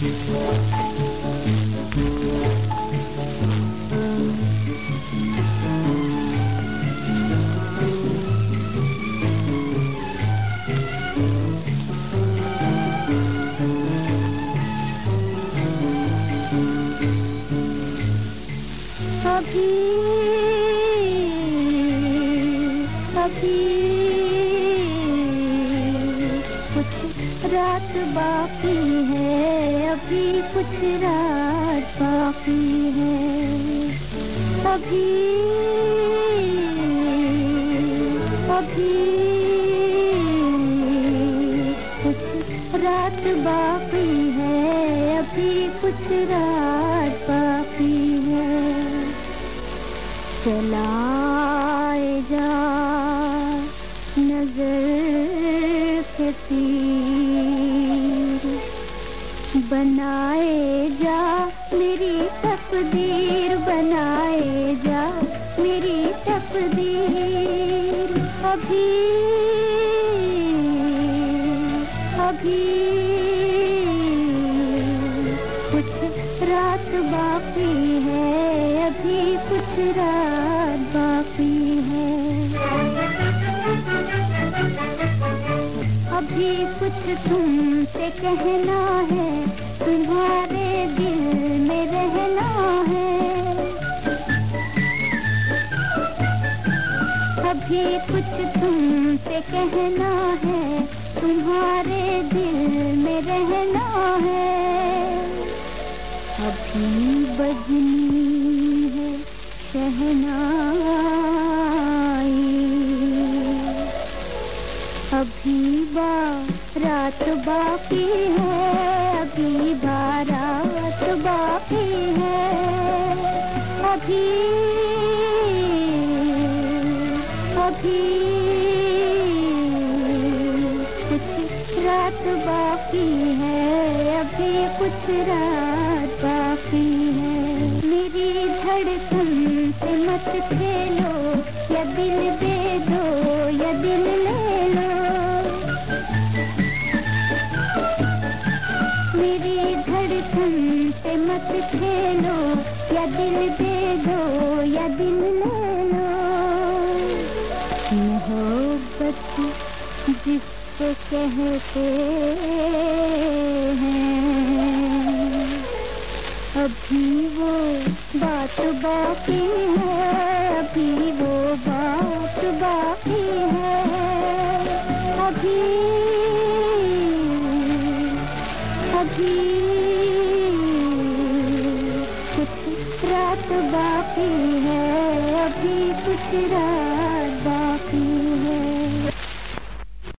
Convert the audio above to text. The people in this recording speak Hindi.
अभी अभी रात बाकी है, अभी कुछ रात बाकी है। अभी अभी कुछ रात बाकी है, अभी कुछ रात बाकी है। चलाए बनाए जा, मेरी तकदीर बनाए जा, मेरी तकदीर अभी अभी। कुछ रात बाकी है, अभी कुछ रात बाकी कुछ तुमसे कहना है, तुम्हारे दिल में रहना है। अभी कुछ तुमसे कहना है, तुम्हारे दिल में रहना है। अभी बजनी है शहनाई अभी बारात बाकी है, अभी बारात बाकी है, अभी अभी कुछ रात बाकी है, अभी कुछ रात बाकी है। मेरी धड़कन से मत खेलो, या दिल दे दो, या दिल ले लो। मेरी धड़कन से मत खेलो, या दिल दे दो, या दिल ले लो। मोहब्बत जिसको कहते हैं, अभी वो बात बाकी है, अभी वो बात बाकी अभी कुछ रात बाकी है अभी कुछ रात